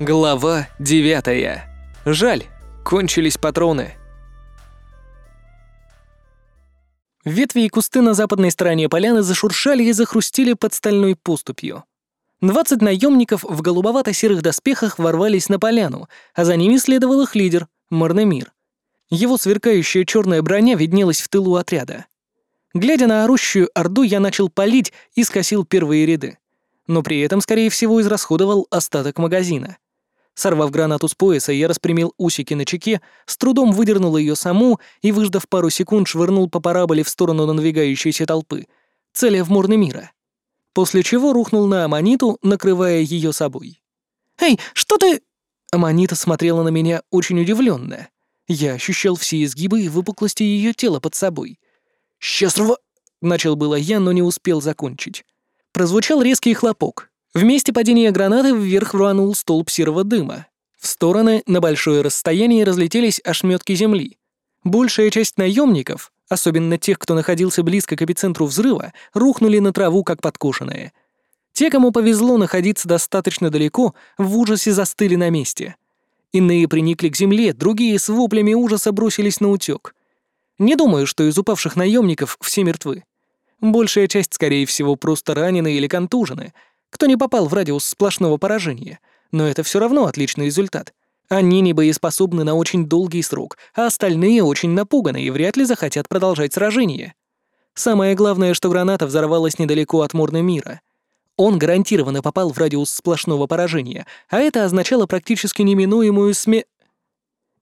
Глава 9. Жаль, кончились патроны. Ветви и кусты на западной стороне поляны зашуршали и захрустили под стальной поступью. Двадцать наемников в голубовато-серых доспехах ворвались на поляну, а за ними следовал их лидер, Марнемир. Его сверкающая черная броня виднелась в тылу отряда. Глядя на орущую орду, я начал палить и скосил первые ряды. Но при этом, скорее всего, израсходовал остаток магазина. Сорвав гранату с пояса, я распрямил усики на чеке, с трудом выдернул ее саму и, выждав пару секунд, швырнул по параболе в сторону надвигающейся толпы, целя в морны мира. После чего рухнул на Аманиту, накрывая ее собой. «Эй, что ты...» Аманита смотрела на меня очень удивленно. Я ощущал все изгибы и выпуклости ее тела под собой. «Сейчас рва...» — начал было я, но не успел закончить. Прозвучал резкий хлопок. В месте падения гранаты вверх рванул столб серого дыма. В стороны на большое расстояние разлетелись ошметки земли. Большая часть наемников, особенно тех, кто находился близко к эпицентру взрыва, рухнули на траву как подкошенные. Те, кому повезло находиться достаточно далеко, в ужасе застыли на месте. Иные приникли к земле, другие с воплями ужаса бросились на утёк. Не думаю, что из упавших наемников все мертвы. Большая часть, скорее всего, просто ранены или контужены — кто не попал в радиус сплошного поражения, но это все равно отличный результат. Они не боеспособны на очень долгий срок, а остальные очень напуганы и вряд ли захотят продолжать сражение. Самое главное, что граната взорвалась недалеко от Морны мира. Он гарантированно попал в радиус сплошного поражения, а это означало практически неминуемую сме...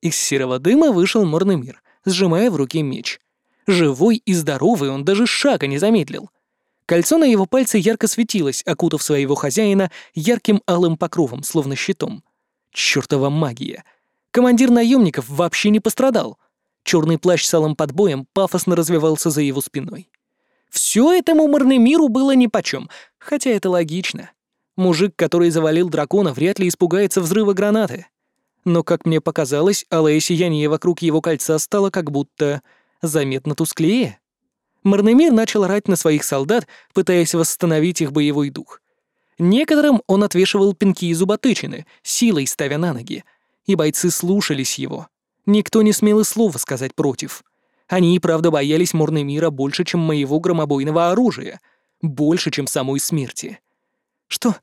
Из серого дыма вышел Морный мир, сжимая в руке меч. Живой и здоровый он даже шага не замедлил — Кольцо на его пальце ярко светилось, окутав своего хозяина ярким алым покровом, словно щитом. Чёртова магия. Командир наемников вообще не пострадал. Черный плащ с алым подбоем пафосно развивался за его спиной. Все этому миру было нипочем, хотя это логично. Мужик, который завалил дракона, вряд ли испугается взрыва гранаты. Но, как мне показалось, алое сияние вокруг его кольца стало как будто заметно тусклее. Марнемир начал орать на своих солдат, пытаясь восстановить их боевой дух. Некоторым он отвешивал пинки и зуботычины, силой ставя на ноги, и бойцы слушались его. Никто не смел и слова сказать против. Они и правда боялись Морнемира больше, чем моего громобойного оружия, больше, чем самой смерти. «Что?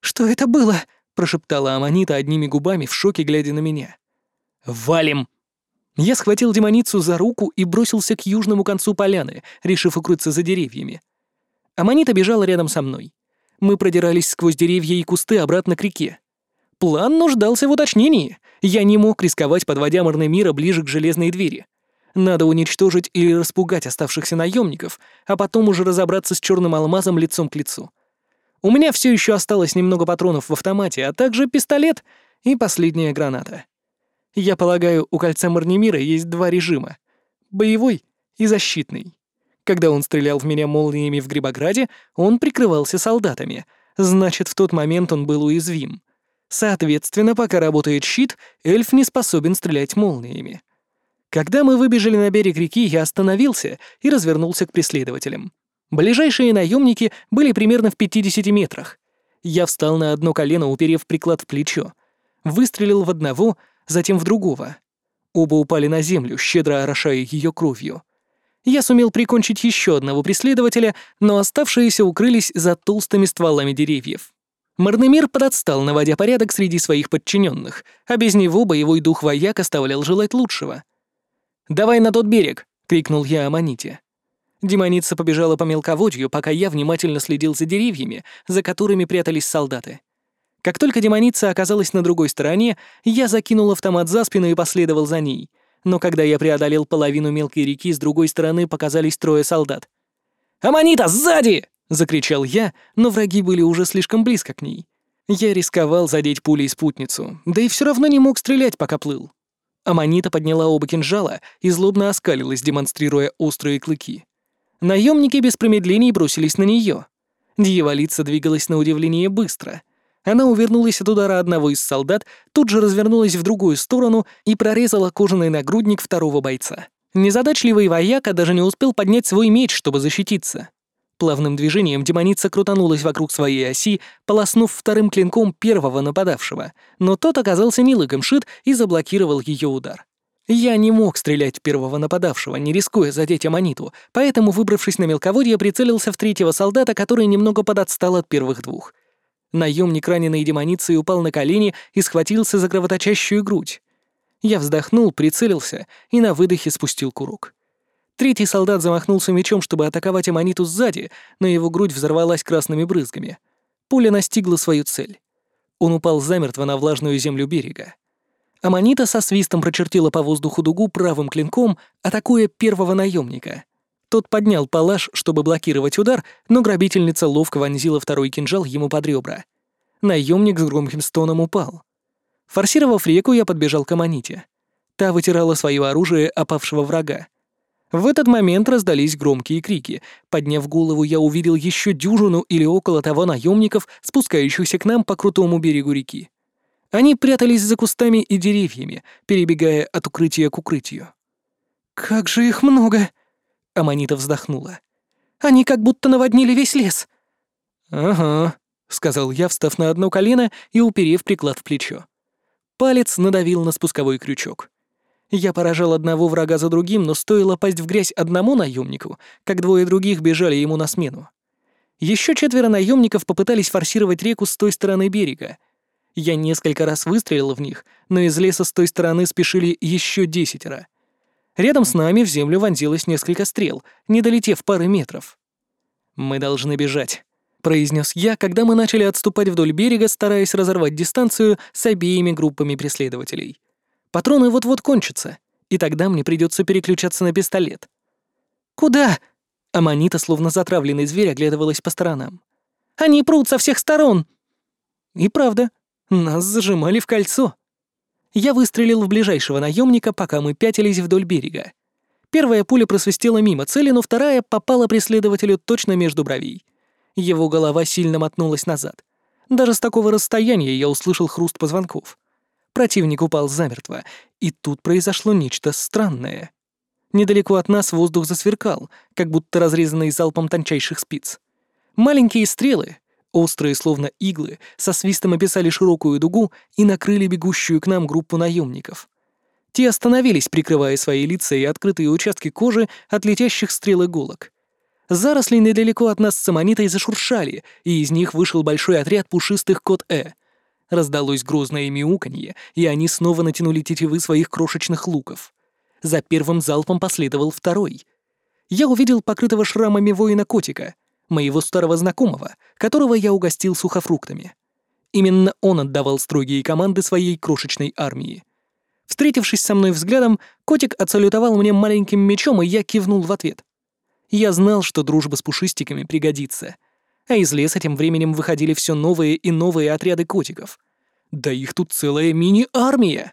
Что это было?» — прошептала Аманита одними губами в шоке, глядя на меня. «Валим!» Я схватил демоницу за руку и бросился к южному концу поляны, решив укрыться за деревьями. Аманита бежала рядом со мной. Мы продирались сквозь деревья и кусты обратно к реке. План нуждался в уточнении. Я не мог рисковать, подводя мира ближе к железной двери. Надо уничтожить или распугать оставшихся наемников, а потом уже разобраться с черным алмазом лицом к лицу. У меня все еще осталось немного патронов в автомате, а также пистолет и последняя граната. Я полагаю, у кольца Марнемира есть два режима — боевой и защитный. Когда он стрелял в меня молниями в Грибограде, он прикрывался солдатами, значит, в тот момент он был уязвим. Соответственно, пока работает щит, эльф не способен стрелять молниями. Когда мы выбежали на берег реки, я остановился и развернулся к преследователям. Ближайшие наемники были примерно в 50 метрах. Я встал на одно колено, уперев приклад в плечо. Выстрелил в одного — затем в другого. Оба упали на землю, щедро орошая ее кровью. Я сумел прикончить еще одного преследователя, но оставшиеся укрылись за толстыми стволами деревьев. Марнемир подотстал, наводя порядок среди своих подчиненных, а без него боевой дух вояк оставлял желать лучшего. «Давай на тот берег!» — крикнул я Аманите. Демоница побежала по мелководью, пока я внимательно следил за деревьями, за которыми прятались солдаты. Как только демоница оказалась на другой стороне, я закинул автомат за спину и последовал за ней. Но когда я преодолел половину мелкой реки, с другой стороны показались трое солдат. «Аманита, сзади!» — закричал я, но враги были уже слишком близко к ней. Я рисковал задеть пулей спутницу, да и все равно не мог стрелять, пока плыл. Аманита подняла оба кинжала и злобно оскалилась, демонстрируя острые клыки. Наемники без промедлений бросились на нее. Дьяволица двигалась на удивление быстро — она увернулась от удара одного из солдат, тут же развернулась в другую сторону и прорезала кожаный нагрудник второго бойца. Незадачливый вояка даже не успел поднять свой меч, чтобы защититься. Плавным движением демоница крутанулась вокруг своей оси, полоснув вторым клинком первого нападавшего, но тот оказался лыком шит и заблокировал ее удар. Я не мог стрелять в первого нападавшего, не рискуя задеть Аманиту, поэтому, выбравшись на мелководье, прицелился в третьего солдата, который немного подотстал от первых двух. Наемник раненой демоницы упал на колени и схватился за кровоточащую грудь. Я вздохнул, прицелился и на выдохе спустил курок. Третий солдат замахнулся мечом, чтобы атаковать Аманиту сзади, но его грудь взорвалась красными брызгами. Пуля настигла свою цель. Он упал замертво на влажную землю берега. Аманита со свистом прочертила по воздуху дугу правым клинком, атакуя первого наемника. Тот поднял палаш, чтобы блокировать удар, но грабительница ловко вонзила второй кинжал ему под ребра. Наемник с громким стоном упал. Форсировав реку, я подбежал к Аманите. Та вытирала свое оружие опавшего врага. В этот момент раздались громкие крики. Подняв голову, я увидел еще дюжину или около того наемников, спускающихся к нам по крутому берегу реки. Они прятались за кустами и деревьями, перебегая от укрытия к укрытию. «Как же их много!» — Аманита вздохнула. «Они как будто наводнили весь лес». «Ага», — сказал я, встав на одно колено и уперев приклад в плечо. Палец надавил на спусковой крючок. Я поражал одного врага за другим, но стоило пасть в грязь одному наемнику, как двое других бежали ему на смену. Еще четверо наемников попытались форсировать реку с той стороны берега. Я несколько раз выстрелил в них, но из леса с той стороны спешили еще десятеро. Рядом с нами в землю вонзилось несколько стрел, не долетев пары метров. «Мы должны бежать», — произнес я, когда мы начали отступать вдоль берега, стараясь разорвать дистанцию с обеими группами преследователей. Патроны вот-вот кончатся, и тогда мне придется переключаться на пистолет. «Куда?» Аманита, словно затравленный зверь, оглядывалась по сторонам. «Они прут со всех сторон!» И правда, нас зажимали в кольцо. Я выстрелил в ближайшего наемника, пока мы пятились вдоль берега. Первая пуля просвистела мимо цели, но вторая попала преследователю точно между бровей. Его голова сильно мотнулась назад. Даже с такого расстояния я услышал хруст позвонков. Противник упал замертво, и тут произошло нечто странное. Недалеко от нас воздух засверкал, как будто разрезанный залпом тончайших спиц. Маленькие стрелы, острые словно иглы, со свистом описали широкую дугу и накрыли бегущую к нам группу наемников. Те остановились, прикрывая свои лица и открытые участки кожи от летящих стрел иголок. Заросли недалеко от нас с аммонитой зашуршали, и из них вышел большой отряд пушистых кот-э — Раздалось грозное мяуканье, и они снова натянули тетивы своих крошечных луков. За первым залпом последовал второй. Я увидел покрытого шрамами воина-котика, моего старого знакомого, которого я угостил сухофруктами. Именно он отдавал строгие команды своей крошечной армии. Встретившись со мной взглядом, котик отсалютовал мне маленьким мечом, и я кивнул в ответ. Я знал, что дружба с пушистиками пригодится — а из леса тем временем выходили все новые и новые отряды котиков. Да их тут целая мини-армия!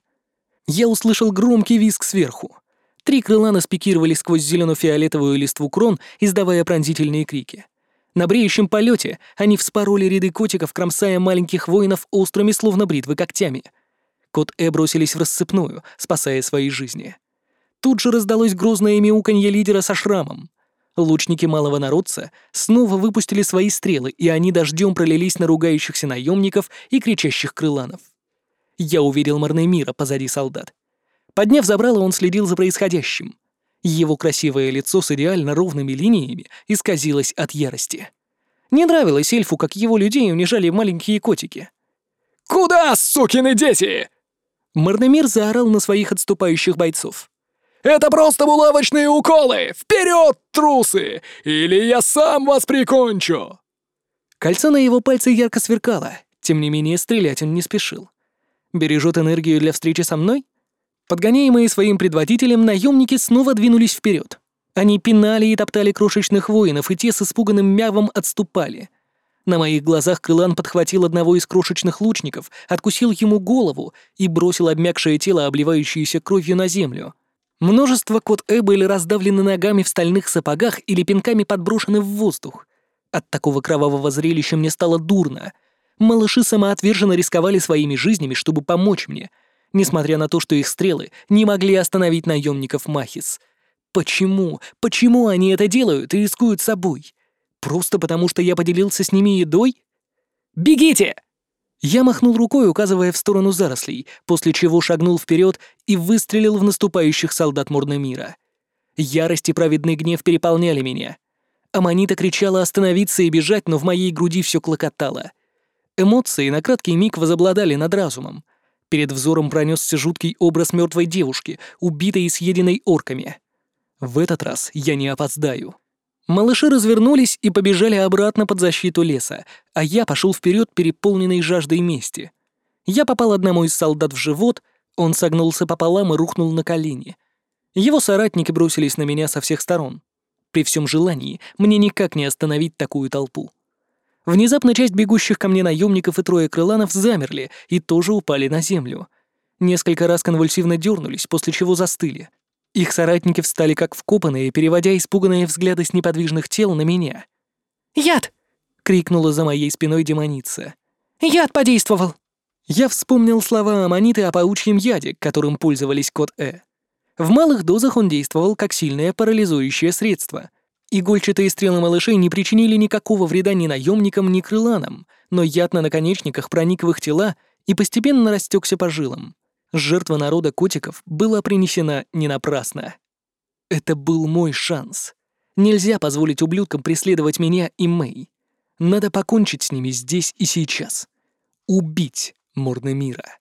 Я услышал громкий визг сверху. Три крыла наспикировали сквозь зелено-фиолетовую листву крон, издавая пронзительные крики. На бреющем полете они вспороли ряды котиков, кромсая маленьких воинов острыми, словно бритвы, когтями. Кот Э бросились в рассыпную, спасая свои жизни. Тут же раздалось грозное мяуканье лидера со шрамом. Лучники малого народца снова выпустили свои стрелы, и они дождем пролились на ругающихся наемников и кричащих крыланов. Я увидел Марнемира позади солдат. Подняв забрало, он следил за происходящим. Его красивое лицо с идеально ровными линиями исказилось от ярости. Не нравилось эльфу, как его людей унижали маленькие котики. «Куда, сукины дети?» Марнемир заорал на своих отступающих бойцов. Это просто булавочные уколы! Вперед, трусы! Или я сам вас прикончу!» Кольцо на его пальце ярко сверкало, тем не менее стрелять он не спешил. Бережет энергию для встречи со мной? Подгоняемые своим предводителем, наемники снова двинулись вперед. Они пинали и топтали крошечных воинов, и те с испуганным мявом отступали. На моих глазах Крылан подхватил одного из крошечных лучников, откусил ему голову и бросил обмякшее тело, обливающееся кровью на землю. Множество кот Э были раздавлены ногами в стальных сапогах или пинками подброшены в воздух. От такого кровавого зрелища мне стало дурно. Малыши самоотверженно рисковали своими жизнями, чтобы помочь мне, несмотря на то, что их стрелы не могли остановить наемников Махис. Почему? Почему они это делают и рискуют собой? Просто потому, что я поделился с ними едой? «Бегите!» Я махнул рукой, указывая в сторону зарослей, после чего шагнул вперед и выстрелил в наступающих солдат мира. Ярость и праведный гнев переполняли меня. Аманита кричала остановиться и бежать, но в моей груди все клокотало. Эмоции на краткий миг возобладали над разумом. Перед взором пронесся жуткий образ мертвой девушки, убитой и съеденной орками. В этот раз я не опоздаю. Малыши развернулись и побежали обратно под защиту леса, а я пошел вперед, переполненный жаждой мести. Я попал одному из солдат в живот, он согнулся пополам и рухнул на колени. Его соратники бросились на меня со всех сторон. При всем желании мне никак не остановить такую толпу. Внезапно часть бегущих ко мне наемников и трое крыланов замерли и тоже упали на землю. Несколько раз конвульсивно дернулись, после чего застыли — их соратники встали как вкопанные, переводя испуганные взгляды с неподвижных тел на меня. «Яд!» — крикнула за моей спиной демоница. «Яд подействовал!» Я вспомнил слова Аманиты о паучьем яде, которым пользовались кот Э. В малых дозах он действовал как сильное парализующее средство. Игольчатые стрелы малышей не причинили никакого вреда ни наемникам, ни крыланам, но яд на наконечниках проник в их тела и постепенно растекся по жилам. Жертва народа котиков была принесена не напрасно. Это был мой шанс. Нельзя позволить ублюдкам преследовать меня и Мэй. Надо покончить с ними здесь и сейчас. Убить Морны мира.